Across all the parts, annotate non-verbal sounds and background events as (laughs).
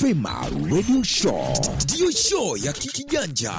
Fema Radio Show ndiyo show ya kikijanja.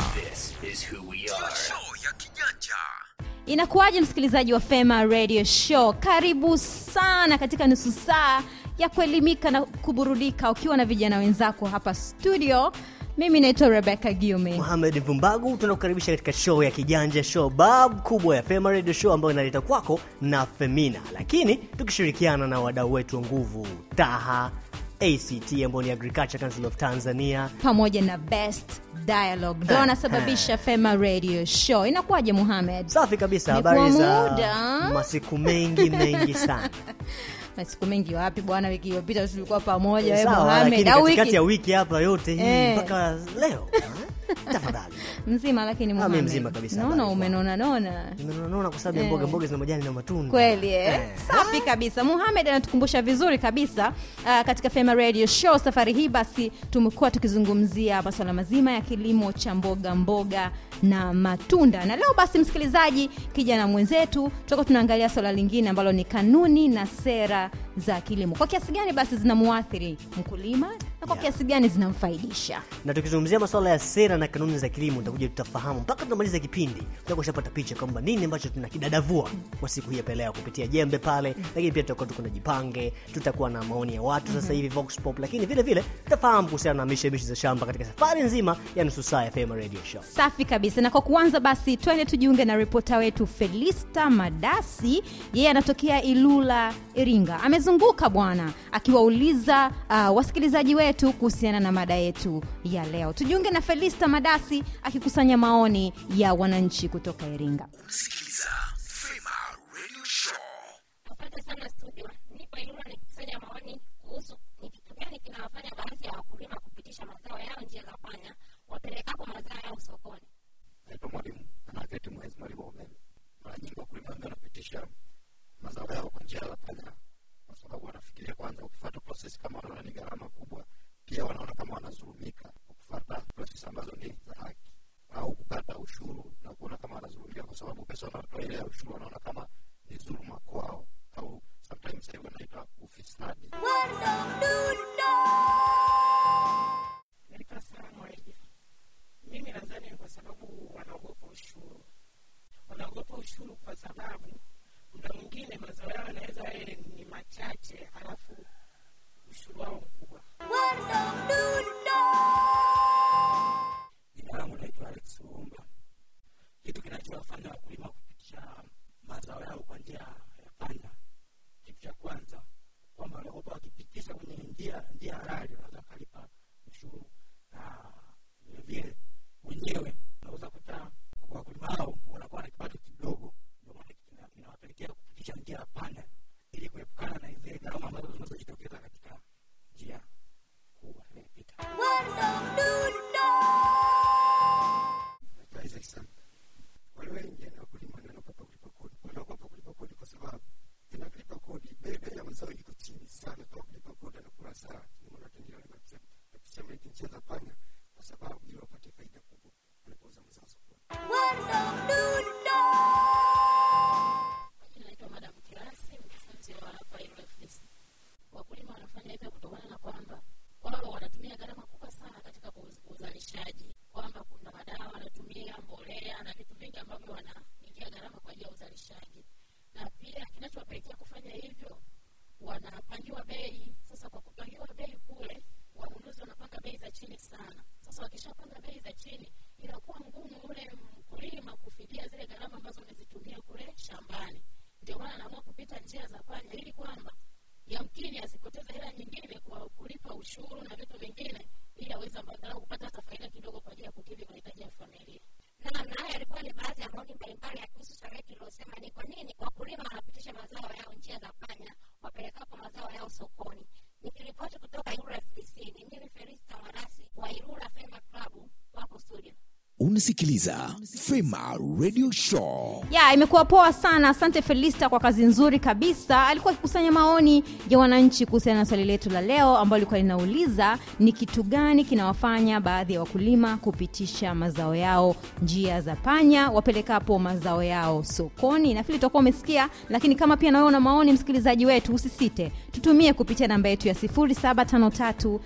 Inakuwaje msikilizaji wa Fema Radio Show? Karibu sana katika nusu saa ya kuelimika na kuburudika ukiwa na vijana wenzako hapa studio. Mimi naitwa Rebecca Giume. Mohamed Vumbagu, tunakukaribisha katika show ya kijanja, show bab kubwa ya Fema Radio Show ambayo inaleta kwako na Femina, lakini tukishirikiana na wadau wetu wa nguvu Taha ACT ambao ni Agriculture Council of Tanzania. pamoja na Best Dialogue ndo anasababisha Fema Radio Show. Inakuwaje muhamed Safi kabisa, habari za masiku mengi mengi sana. (laughs) Masiku mengi wapi bwana, wiki iliyopita tulikuwa pamoja wewe au wiki ya wiki hapa yote hii Eh. mpaka leo eh? (laughs) tafadhali. Mzima, lakini mzima Mohamed, mzima kabisa, naona umenona nona nimenaona kwa sababu ya Eh. mboga mboga zina majani na matunda. Kweli eh? Eh. safi kabisa. Muhamed anatukumbusha vizuri kabisa uh, katika fema radio show safari hii basi tumekuwa tukizungumzia masuala mazima ya kilimo cha mboga mboga na matunda. Na leo basi msikilizaji kijana mwenzetu tutakuwa tunaangalia swala lingine ambalo ni kanuni na sera za kilimo. Kwa kiasi gani basi zinamuathiri mkulima na kwa Yeah. kiasi gani zinamfaidisha? Na tukizungumzia masuala ya sera na kanuni za kilimo utakuja tutafahamu mpaka tunamaliza kipindi tutakuwa ushapata picha kwamba nini ambacho tunakidadavua kwa siku hii ya pelea kupitia jembe pale lakini pia tutakuwa tuko na jipange tutakuwa na maoni ya watu sasa hivi vox pop lakini vile vile tutafahamu kuhusiana na mishebishi za shamba katika safari nzima ya nusu saa ya fema radio show. Safi kabisa. Na kwa kuanza basi twende tujiunge na ripota wetu felista madasi. Yeye anatokea ilula iringa amezunguka bwana akiwauliza uh, wasikilizaji wetu kuhusiana na mada yetu ya leo. Tujiunge na felista madasi akikusanya maoni ya wananchi kutoka iringa kinachowapelekea kufanya hivyo wanapangiwa bei. Sasa kwa kupangiwa bei kule, wanunuzi wanapanga bei za chini sana. Sasa wakishapanga bei za chini, inakuwa ngumu ule mkulima kufidia zile gharama ambazo amezitumia kule shambani. Ndio maana anaamua kupita njia za panya, ili kwamba yamkini asipoteze hela nyingine kwa kulipa ushuru na vitu vingine, ili aweze angalau kupata hata faida kidogo kwa ajili ya kukidhi mahitaji ya familia. Naam, na haya yalikuwa ni baadhi ya maoni mbalimbali kuhusu swala hili lilosema ni kwa nini wakulima wanapitisha mazao yao njia za panya wapelekapo mazao yao sokoni. Nikiripoti kutoka Ilula ni mimi Felista Mwanasi wa Ilula Fema Club, wako studio. Unasikiliza Fema Radio Show. ya imekuwa poa sana. Asante felista kwa kazi nzuri kabisa. Alikuwa akikusanya maoni ya wananchi kuhusiana na swali letu la leo ambayo lilikuwa linauliza ni kitu gani kinawafanya baadhi ya wakulima kupitisha mazao yao njia za panya wapelekapo mazao yao sokoni? Nafili utakuwa umesikia lakini kama pia nawewe una maoni msikilizaji wetu usisite. Tutumie kupitia namba yetu ya 753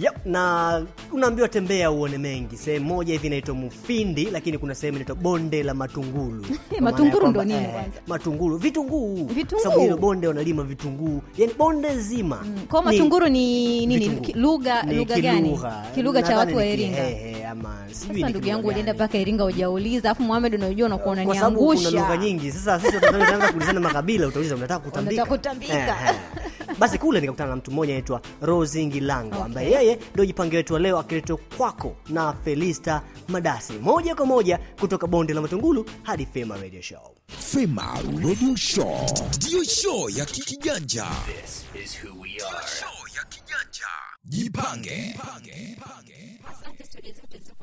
Yep, na unaambiwa tembea uone mengi. Sehemu moja hivi inaitwa Mufindi, lakini kuna sehemu inaitwa bonde la Matungulu. (laughs) Kwa Matungulu ndo nini eh, kwanza? Matungulu, vitunguu. vitungu. Sababu hilo bonde wanalima vitunguu, yani bonde zima. kwa Ni- matunguru ni nini lugha lugha gani kilugha. cha watu wa iringa Eh, ama sijui sasa ndugu yangu ulienda mpaka iringa ujauliza afu muhamed unajua unakuwa kwa sababu kuna lugha nyingi. Sasa sisi tutaanza kuulizana makabila, utauliza unataka kutambika. Unataka kutambika. Basi kule nikakutana na mtu mmoja anaitwa Rose Ngilango ambaye yeye ndio jipange wetu wa leo akiletwa kwako na Felista Madasi moja kwa moja kutoka bonde la Matungulu hadi Fema Radio Show. Fema Radio Show ndiyo show ya kijanja. Show ya kijanja. Jipange. Jipange. Jipange. zetu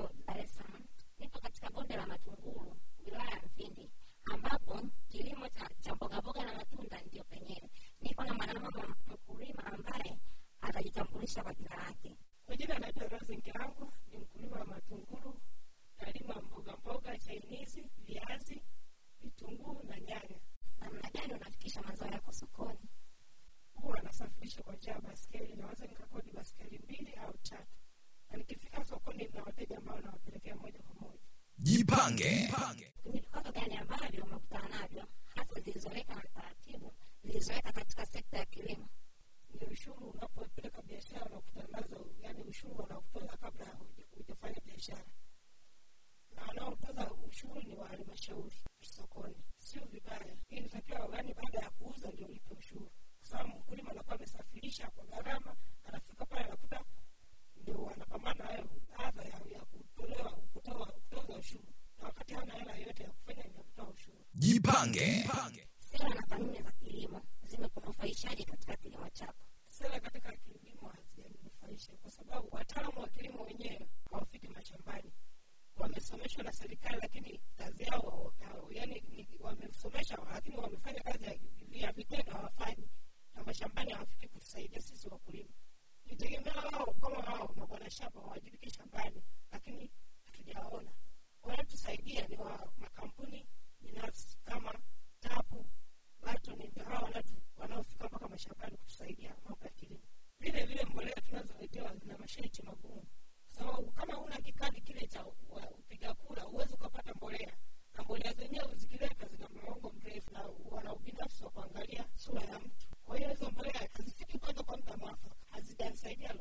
maybe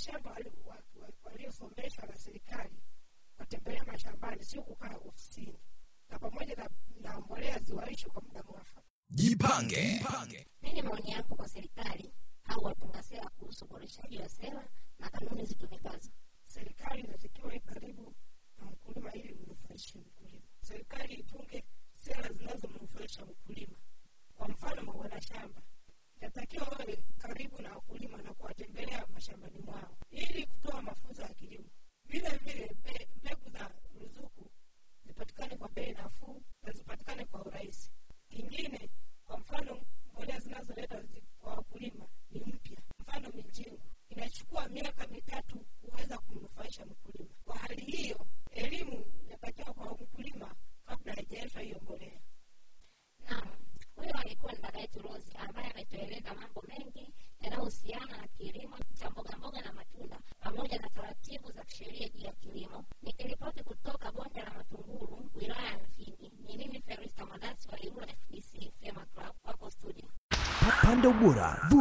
shamba wali- wa- wa- waliosomeshwa na serikali watembelea mashambani sio kukaa ofisini na pamoja na, na mbolea ziwaishi kwa muda mwafaka Jipange. Nini maoni yako kwa serikali au watunga sera kuhusu uboreshaji wa sera na kanuni zitumikazo? serikali inatakiwa karibu na mkulima ili mnufaishe mkulima. Serikali itunge sera zinazomnufaisha mkulima. Kwa mfano, mabwana shamba yatakiwa wawe karibu na wakulima na kuwatembelea mashambani mwao ili kutoa mafunzo ya kilimo. Vile vile mbegu za ruzuku zipatikane kwa bei nafuu na zipatikane kwa urahisi. Kingine, kwa mfano, mbolea zinazoleta kwa wakulima ni mpya, mfano mijingu inachukua miaka mitatu kuweza kumnufaisha mkulima. Kwa hali hiyo, elimu inatakiwa kwa mkulima kabla haijaletwa hiyo mbolea. Naam, huyo alikuwa ni dada yetu Rose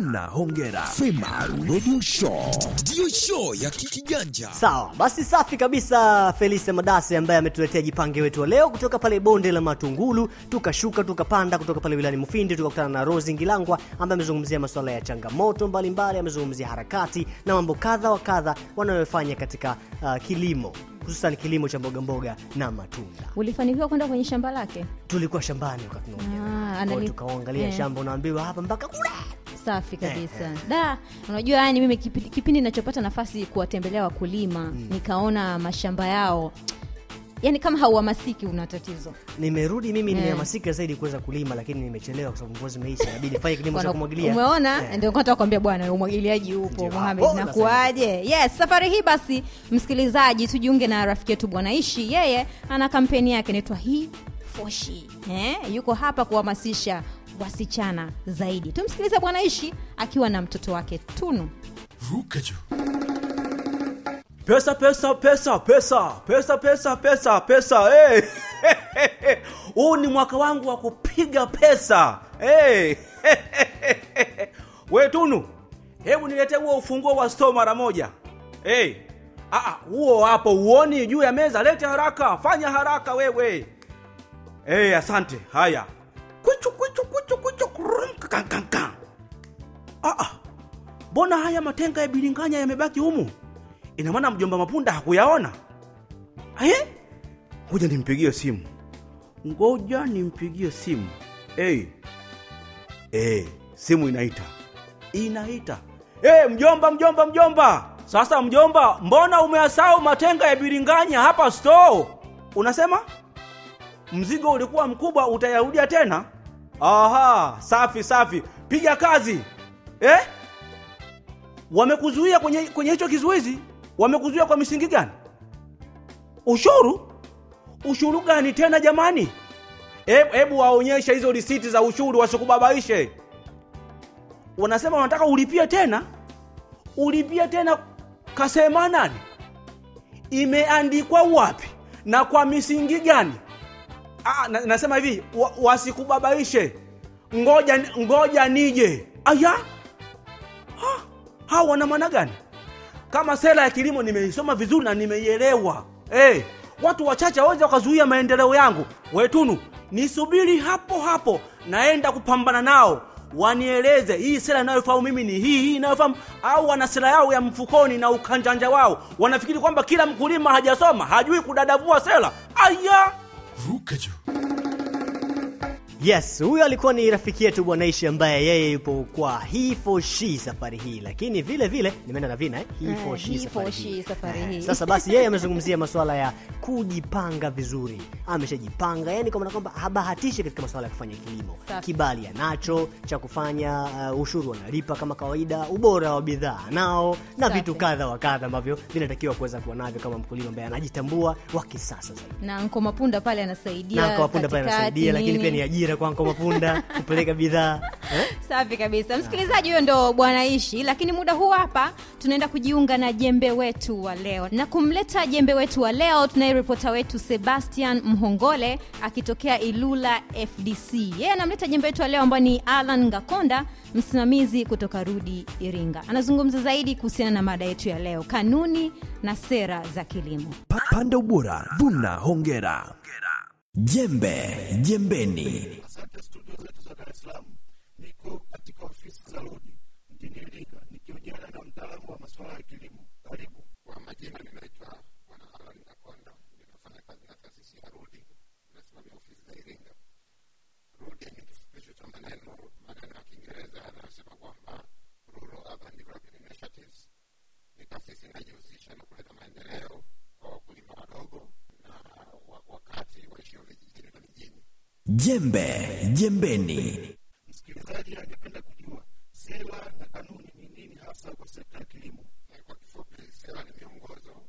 vuna hongera. Fema radio show. Ndiyo show ya kikiganja. Sawa basi safi kabisa felice madase ambaye ametuletea jipange wetu wa leo kutoka pale bonde la matungulu tukashuka tukapanda kutoka pale wilani mufindi tukakutana na Rose ngilangwa ambaye amezungumzia masuala ya changamoto mbalimbali amezungumzia harakati na mambo kadha wa kadha wanayofanya katika uh, kilimo hususan kilimo cha mboga mboga na matunda. Ulifanikiwa kwenda kwenye shamba lake? Tulikuwa shambani wakati tunaongea Ah, Kwa tukaangalia eh. shamba unaambiwa hapa mpaka kule safi kabisa eh, eh. da unajua yani mimi kipindi, kipindi nachopata nafasi kuwatembelea wakulima mm. nikaona mashamba yao yani kama hauhamasiki una tatizo nimerudi mimi yeah. nimehamasika zaidi kuweza kulima lakini nimechelewa kwa sababu mvua zimeisha inabidi nifanye kilimo cha kumwagilia umeona yeah. ndio nataka kuambia bwana umwagiliaji upo Mohamed nakuaje yes safari hii basi msikilizaji tujiunge na rafiki yetu bwana ishi yeye ana kampeni yake inaitwa hii foshi eh? yuko hapa kuhamasisha wasichana zaidi. Tumsikilize bwana ishi akiwa na mtoto wake tunu. Ruka juu. Pesa pesa pesa pesa pesa pesa pesa pesa hey. (laughs) huu ni mwaka wangu wa kupiga pesa hey. (laughs) we tunu hebu nilete huo ufunguo wa stoo mara moja. Hey. Aa, huo hapo uoni juu ya meza. Lete haraka fanya haraka wewe. Hey, asante. Haya kwichu kwichu kwichu kwichu kan. Aa, mbona haya matenga ya bilinganya yamebaki humu? Ina maana mjomba mapunda hakuyaona? Eh? ngoja nimpigie simu. Ngoja nimpigie simu. Hey. Hey, simu inaita. Inaita. Hey, mjomba mjomba mjomba. Sasa mjomba mbona umeasau matenga ya biringanya hapa store? Unasema mzigo ulikuwa mkubwa utayarudia tena? Aha safi safi. Piga kazi. Eh? wamekuzuia kwenye kwenye hicho kizuizi? Wamekuzuia kwa misingi gani? Ushuru? Ushuru gani tena jamani? Hebu waonyeshe hizo risiti za ushuru wasikubabaishe. Wanasema wanataka ulipie tena. Ulipie tena kasema nani? Imeandikwa wapi? Na kwa misingi gani ah, na, nasema hivi wa, wasikubabaishe. Ngoja ngoja nije. Aya? Ha, hawa wana maana gani? Kama sera ya kilimo nimeisoma vizuri na nimeielewa. Hey, watu wachache waweza wakazuia maendeleo yangu. Wetunu nisubiri hapo hapo naenda kupambana nao. Wanieleze hii sera inayofahamu mimi ni hii hii inayofahamu au wana sera yao ya mfukoni na ukanjanja wao. Wanafikiri kwamba kila mkulima hajasoma hajui kudadavua sera. Aya रुक जाओ। Yes huyo alikuwa ni rafiki yetu bwanaishi ambaye yeye yupo kwa he for she safari hii lakini vile vile nimeenda na vina eh? he Eh, for she safari hii. safari Eh, hii. sasa basi yeye (laughs) amezungumzia masuala ya kujipanga vizuri ameshajipanga yani kwa maana kwamba habahatishi katika masuala ya kufanya kilimo kibali anacho cha kufanya uh, ushuru analipa kama kawaida ubora wa bidhaa nao na Safi. vitu kadha wa kadha ambavyo vinatakiwa kuweza kuwa navyo kama mkulima ambaye anajitambua wa kisasa zaidi na nko mapunda pale anasaidia na Mapunda pale anasaidia lakini pia ni ajira kwa Anko Mapunda kupeleka (laughs) bidhaa eh? safi kabisa. Msikilizaji huyo ndo bwana ishi lakini muda huu hapa tunaenda kujiunga na jembe wetu wa leo. Na kumleta jembe wetu wa leo tunaye ripota wetu sebastian mhongole akitokea ilula fdc yeye yeah, anamleta jembe wetu wa leo ambayo ni alan ngakonda msimamizi kutoka rudi iringa. Anazungumza zaidi kuhusiana na mada yetu ya leo kanuni na sera za kilimo. Pa- panda ubora vuna hongera jembe jembeni asante studio zetu za dar es salaam niko katika ofisi za rudi mjini iringa nikihojiana na mtaalamu wa masuala ya kilimo karibu kwa majina ninaitwa bwana alan nakonda ninafanya kazi na taasisi ya rudi nasimamia ofisi za iringa rudi ni kifupisho cha maneno maneno ya kiingereza yanayosema kwamba rural urban development initiatives ni taasisi inajihusisha na kuleta maendeleo kwa wakulima wadogo na wa- wakati waishio vijijini na mijini jembe jembeni. Msikilizaji angependa kujua sera na kanuni ni nini hasa kwa sekta ya kilimo? Eh, kwa kifupi sera ni miongozo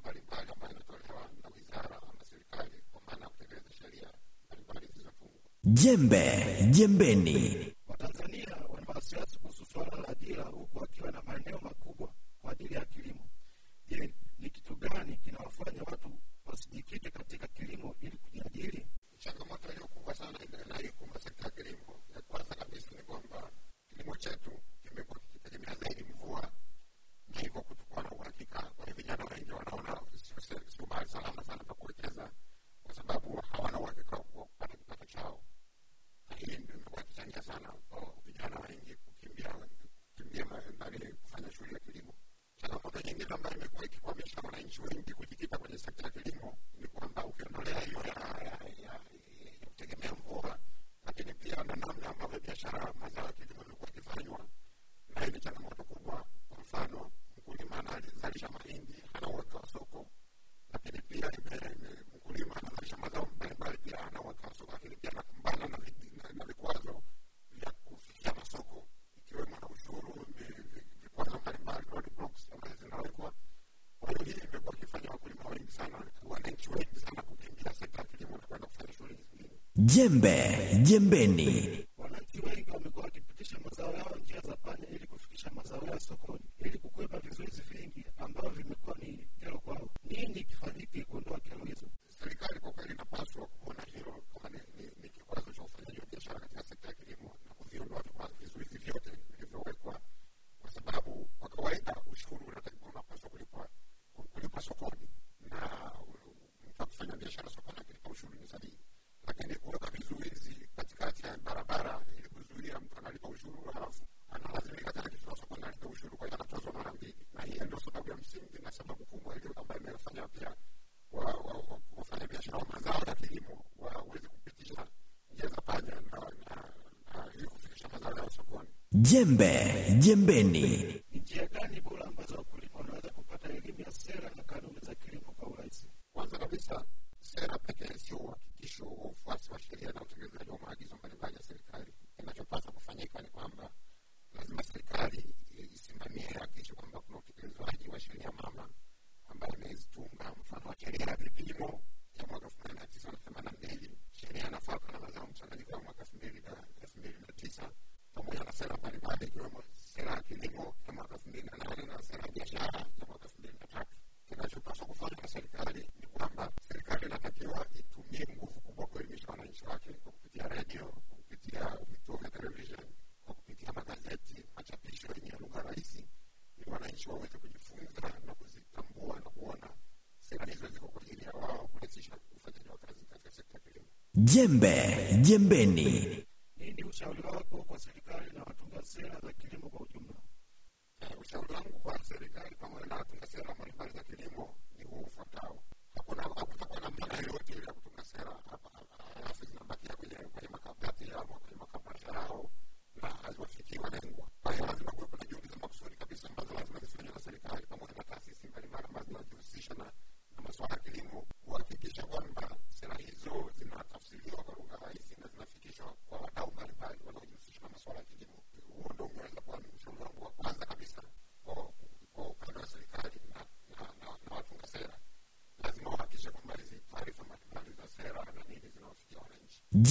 mbalimbali ambayo inatolewa na wizara ama serikali kwa maana ya kutekeleza sheria mbalimbali zilizotungwa jembe jembeni Jembe Jembeni. Jembe Jembeni. Jembe jembeni.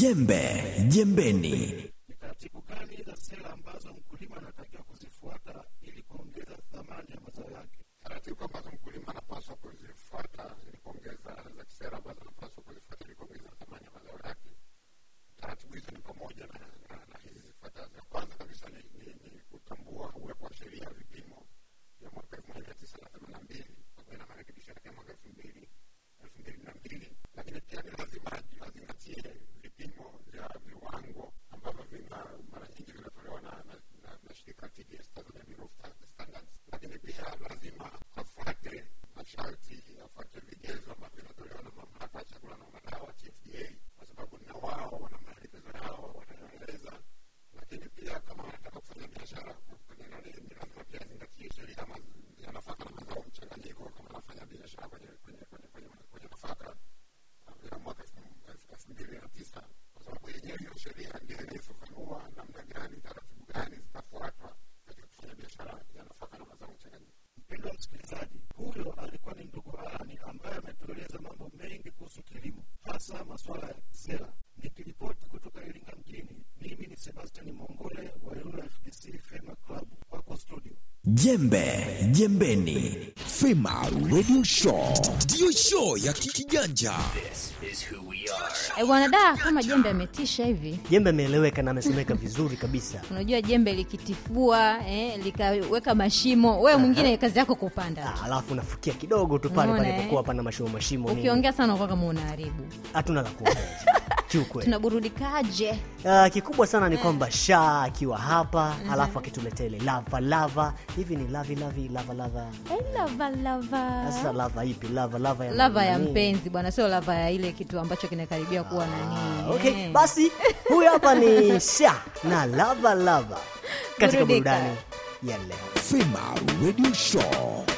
jembe jembeni. Ni taratibu gani za sera ambazo mkulima anatakiwa jembe jembeni. Fema radio show. Ndiyo show ya kikijanja. E bwana kama jembe ametisha hivi. Jembe ameeleweka na amesemeka vizuri kabisa. (laughs) Unajua jembe likitifua eh, likaweka mashimo wewe mwingine kazi yako kupanda. Ah, alafu unafukia kidogo tu pale palipokuwa eh? pana mashimo mashimo ukiongea sana kwa kama unaharibu. Hatuna la kuongea kiukweli. Tunaburudikaje? Uh, kikubwa sana ni kwamba sha akiwa hapa mm -hmm. Alafu akituletea ile lava lava. Hivi ni lavi lavi lava lava. Eh, lava lava. Sasa lava ipi? Lava lava ya lava ya mpenzi bwana sio lava ya ile kitu ambacho kinakaribia kuwa nani okay. Eh. basi huyu hapa ni (laughs) sha na lava lava katika burudani ya leo. Fema Radio Show.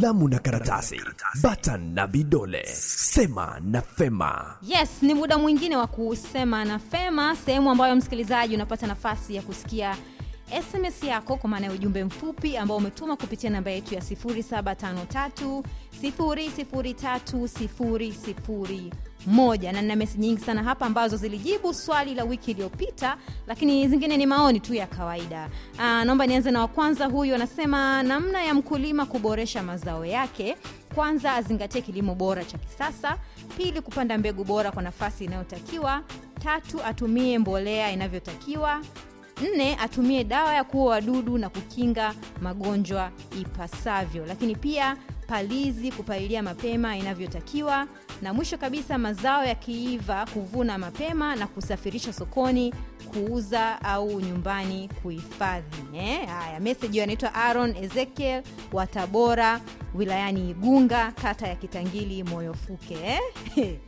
Kalamu na karatasi, batan na vidole, sema na Fema. yes ni muda mwingine wa kusema na fema sehemu ambayo msikilizaji unapata nafasi ya kusikia sms yako kwa maana ya ujumbe mfupi ambao umetuma kupitia namba yetu ya 753 moja na nina mesi nyingi sana hapa ambazo zilijibu swali la wiki iliyopita lakini zingine ni maoni tu ya kawaida. Aa, naomba nianze na wa kwanza. Huyu anasema namna ya mkulima kuboresha mazao yake. Kwanza azingatie kilimo bora cha kisasa. Pili kupanda mbegu bora kwa nafasi inayotakiwa. Tatu atumie mbolea inavyotakiwa. Nne atumie dawa ya kuua wadudu na kukinga magonjwa ipasavyo. Lakini pia palizi kupalilia mapema inavyotakiwa na mwisho kabisa mazao yakiiva kuvuna mapema na kusafirisha sokoni kuuza au nyumbani kuhifadhi eh? haya meseji anaitwa aaron ezekiel wa tabora wilayani igunga kata ya kitangili moyofuke eh? (laughs)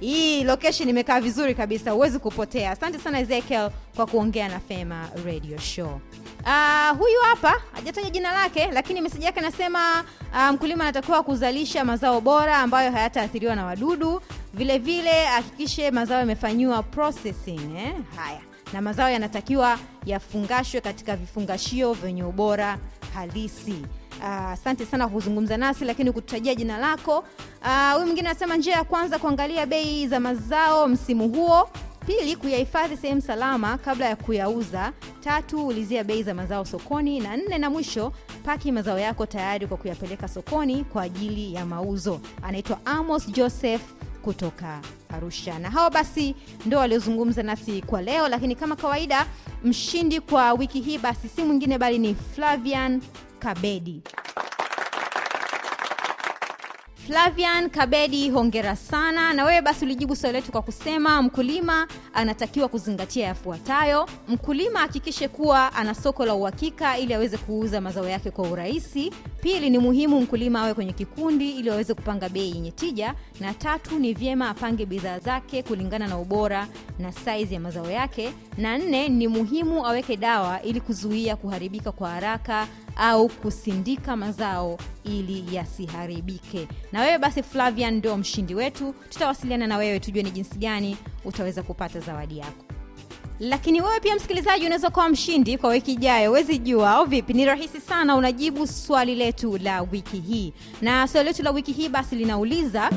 hii location imekaa vizuri kabisa huwezi kupotea asante sana ezekiel kwa kuongea na fema radio show Uh, huyu hapa hajataja jina lake lakini meseji yake anasema uh, mkulima anatakiwa kuzalisha mazao bora ambayo hayataathiriwa na wadudu vilevile vile mazao yamefanyiwa processing eh? haya na mazao yanatakiwa yafungashwe katika vifungashio vyenye ubora halisi. Ah, asante uh, sana kuzungumza nasi lakini kututajia jina lako. Ah, huyu uh, mwingine anasema njia ya kwanza kuangalia bei za mazao msimu huo. Pili kuyahifadhi sehemu salama kabla ya kuyauza. Tatu ulizia bei za mazao sokoni. Na nne na mwisho paki mazao yako tayari kwa kuyapeleka sokoni kwa ajili ya mauzo. Anaitwa amos joseph kutoka arusha. Na hawa basi ndo waliozungumza nasi kwa leo lakini kama kawaida mshindi kwa wiki hii basi si mwingine bali ni flavian kabedi flavian kabedi hongera sana. Na wewe basi ulijibu swali letu kwa kusema mkulima anatakiwa kuzingatia yafuatayo. Mkulima ahakikishe kuwa ana soko la uhakika ili aweze kuuza mazao yake kwa urahisi. Pili ni muhimu mkulima awe kwenye kikundi ili aweze kupanga bei yenye tija. Na tatu ni vyema apange bidhaa zake kulingana na ubora na saizi ya mazao yake. Na nne ni muhimu aweke dawa ili kuzuia kuharibika kwa haraka au kusindika mazao ili yasiharibike. Na wewe basi flavian ndo mshindi wetu. Tutawasiliana na wewe tujue ni jinsi gani utaweza kupata zawadi yako. Lakini wewe pia msikilizaji unaweza kuwa mshindi kwa wiki ijayo. Wezi jua au vipi? Ni rahisi sana unajibu swali letu la wiki hii. Na swali letu la wiki hii basi linauliza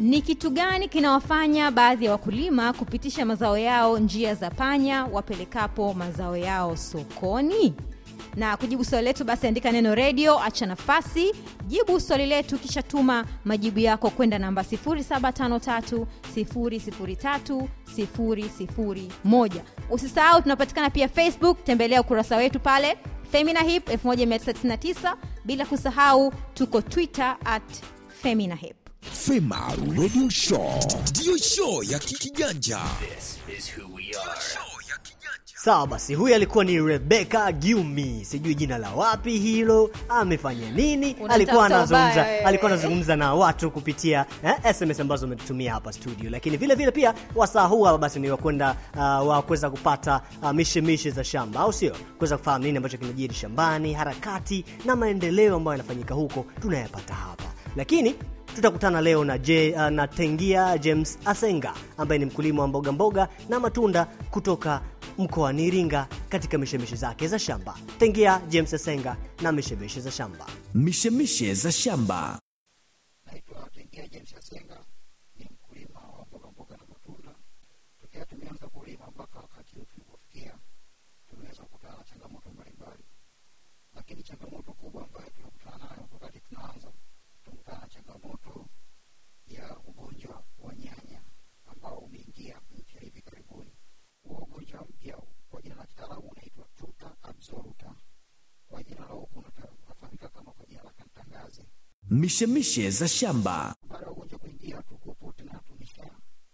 ni kitu gani kinawafanya baadhi ya wakulima kupitisha mazao yao njia za panya wapelekapo mazao yao sokoni na kujibu swali letu basi andika neno redio acha nafasi. Jibu swali letu kisha tuma majibu yako kwenda namba 75331 usisahau tunapatikana pia facebook tembelea ukurasa wetu pale femina hip 1999 bila kusahau tuko twitter at femina hip Fema Radio Show. Ndiyo show ya kikiganja. Sawa basi huyu alikuwa ni Rebecca giumi sijui jina la wapi hilo amefanya nini? Alikuwa anazungumza alikuwa anazungumza na watu kupitia eh, sms ambazo umetutumia hapa studio. Lakini vile vile pia wasaa huu hapa basi ni wakwenda uh, wa kuweza kupata uh, mishemishe za shamba au sio? Kuweza kufahamu nini ambacho kinajiri shambani harakati na maendeleo ambayo yanafanyika huko tunayapata hapa. Lakini tutakutana leo na, J, uh, na tengia james asenga ambaye ni mkulima wa mboga mboga na matunda kutoka mkoani iringa katika mishemishe zake za shamba tengia james asenga na mishemishe za shamba Mishemishe za shamba. naitwa Tengia James Asenga, ni mkulima wa mboga mboga na matunda. Tokea tumeanza kulima mpaka wakati huu tulipofikia, tumeweza kukutana na changamoto mbalimbali, lakini changamoto kubwa ambayo tunakutana nayo wakati tunaanza, tumekutana na changamoto ya ugonjwa wa nyanya ambao umeingia mpya hivi karibuni. Huo ugonjwa mpya kwa jina la kitaalamu unaitwa tuta absoruta, kwa jina la huku unata- unafahamika kama kwa jina la kantangazi Mishemishe za shamba. baada ya ugonjwa kuingia tukupo tena tumesha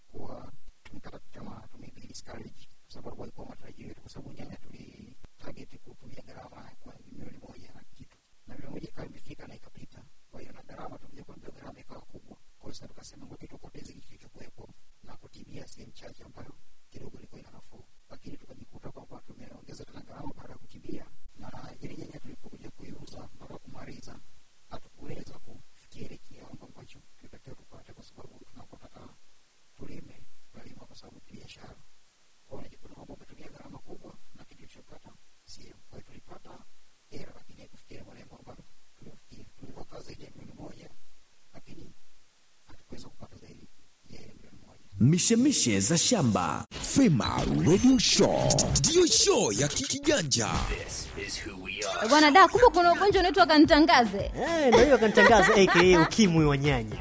kuwa tumekata tamaa tumeibi discourage kwa sababu haikuwa matarajio yetu kwa sababu nyanya tuli target kutumia gharama kwa milioni moja na kitu na milioni moja ikawa imefika na ikapita kwa hiyo na gharama tumekuja kuambia gharama ikawa kubwa kwa hiyo sasa tukasema ngoja tupoteze hiki kilichokuwepo na kutibia sehemu chache ambayo kidogo ilikuwa ina nafuu lakini tukajikuta kwamba tumeongeza tena gharama baada ya kutibia na ile nyanya tulipokuja kuiuza mpaka kumaliza hatukuweza kufikia ile kiwango ambacho tulitakiwa tupate kwa sababu tunapotaka tulime tunalima kwa sababu ni biashara kwao unajikuta kwamba umetumia gharama kubwa na kitu ulichopata sio kwa hiyo tulipata hela lakini haikufikia malengo ambayo tuliofikia tulivyokaa zaidi ya milioni moja lakini hatukuweza kupata zaidi ya ile milioni moja Mishemishe za shamba. Fema Radio Show. Ndiyo show ya kikijanja bwana da kumbe kuna ugonjwa unaitwa kantangaze. Eh, ndio hiyo kanitangaze aka ukimwi wa nyanya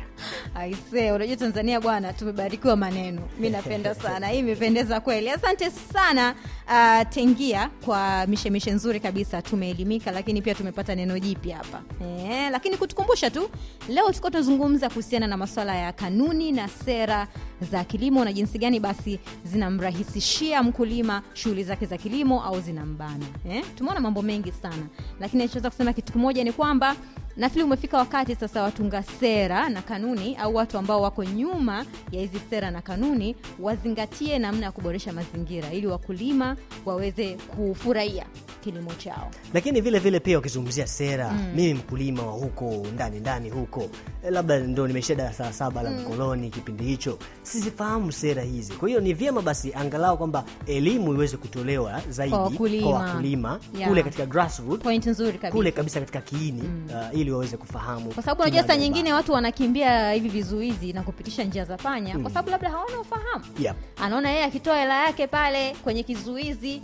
aise unajua tanzania bwana tumebarikiwa maneno. Mi napenda (laughs) sana. Hii imependeza kweli. Asante sana uh, tengia kwa mishemishe nzuri kabisa. Tumeelimika lakini pia tumepata neno jipya hapa. E, lakini kutukumbusha tu leo tuko tunazungumza kuhusiana na masuala ya kanuni na sera za kilimo na jinsi gani basi zinamrahisishia mkulima shughuli zake za kilimo au zinambana. Eh? tumeona mambo mengi sana. Lakini nachoweza kusema kitu kimoja ni kwamba nafikiri umefika wakati sasa watunga sera na kanuni au watu ambao wako nyuma ya hizi sera na kanuni wazingatie namna ya kuboresha mazingira ili wakulima waweze kufurahia kilimo chao lakini vile vile pia wakizungumzia sera mm. mimi mkulima wa huko ndani ndani huko eh, labda ndo nimeshia darasa saba la mkoloni kipindi hicho sizifahamu sera hizi kwa hiyo ni vyema basi angalau kwamba elimu iweze kutolewa zaidi Kwa wakulima. Yeah. kule katika point nzuri kabisa kule kabisa katika kiini mm. uh, ili waweze kufahamu kwa sababu unajua saa nyingine watu wanakimbia hivi vizuizi na kupitisha njia za panya mm. kwa sababu labda hawana ufahamu Yep. anaona yeye akitoa hela yake pale kwenye kizuizi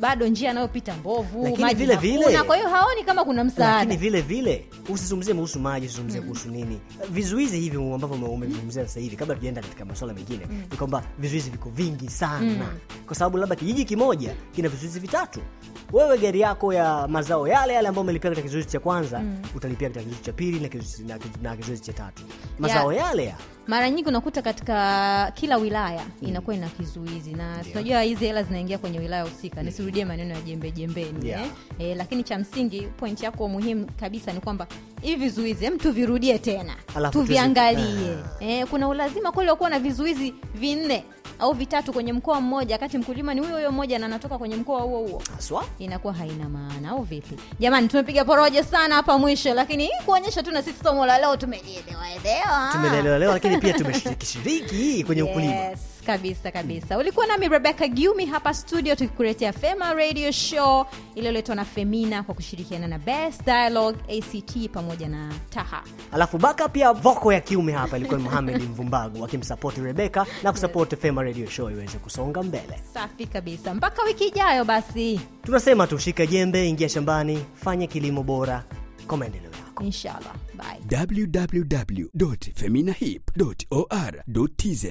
bado njia anayopita mbovu Lakini maji vile vile- kwa hiyo haoni kama kuna lakini msaada vile vile usizungumzie kuhusu maji usizungumzie kuhusu nini. Vizuizi hivi ambavyo ume- umezungumzia sasa hivi kabla tujaenda katika masuala mengine ni kwamba vizuizi viko vingi sana. Kwa sababu labda kijiji kimoja kina vizuizi vitatu. Wewe gari yako ya mazao yale yale ambayo umelipia katika kizuizi cha kwanza utalipia katika kizuizi cha pili na kizuizi, na kizuizi cha tatu. Mazao yale ya mara nyingi unakuta katika kila wilaya mm. inakuwa ina kizuizi na tunajua hizi hela zinaingia kwenye wilaya husika mm. nisirudie maneno ya jembe jembeni Yeah. eh? Eh, lakini cha msingi point yako muhimu kabisa ni kwamba hivi vizuizi hem tuvirudie tena tuviangalie eh, kuna ulazima kweli wa kuwa na vizuizi vinne au vitatu kwenye mkoa mmoja kati mkulima ni huyo huyo mmoja na anatoka kwenye mkoa huo huo. Haswa inakuwa haina maana au vipi? Jamani tumepiga porojo sana hapa mwisho lakini kuonyesha tu na sisi somo la leo tumelielewaelewa tumelelewa leo lakini pia tumeshiriki shiriki kwenye (laughs) ukulima. Yes, kabisa kabisa. Ulikuwa nami rebecca giumi hapa studio tukikuletea fema radio show iliyoletwa na femina kwa kushirikiana na best dialogue act pamoja na taha. Alafu baka pia voko ya kiume hapa ilikuwa ni Mohamed Mvumbagu akimsapoti Rebeka na kusapoti Fema Radio Show iweze kusonga mbele. safi kabisa. Mpaka wiki ijayo basi. Tunasema tushike jembe, ingia shambani, fanye kilimo bora. Kwa maendeleo yako. inshallah. Bye. Www.feminahip.or.tz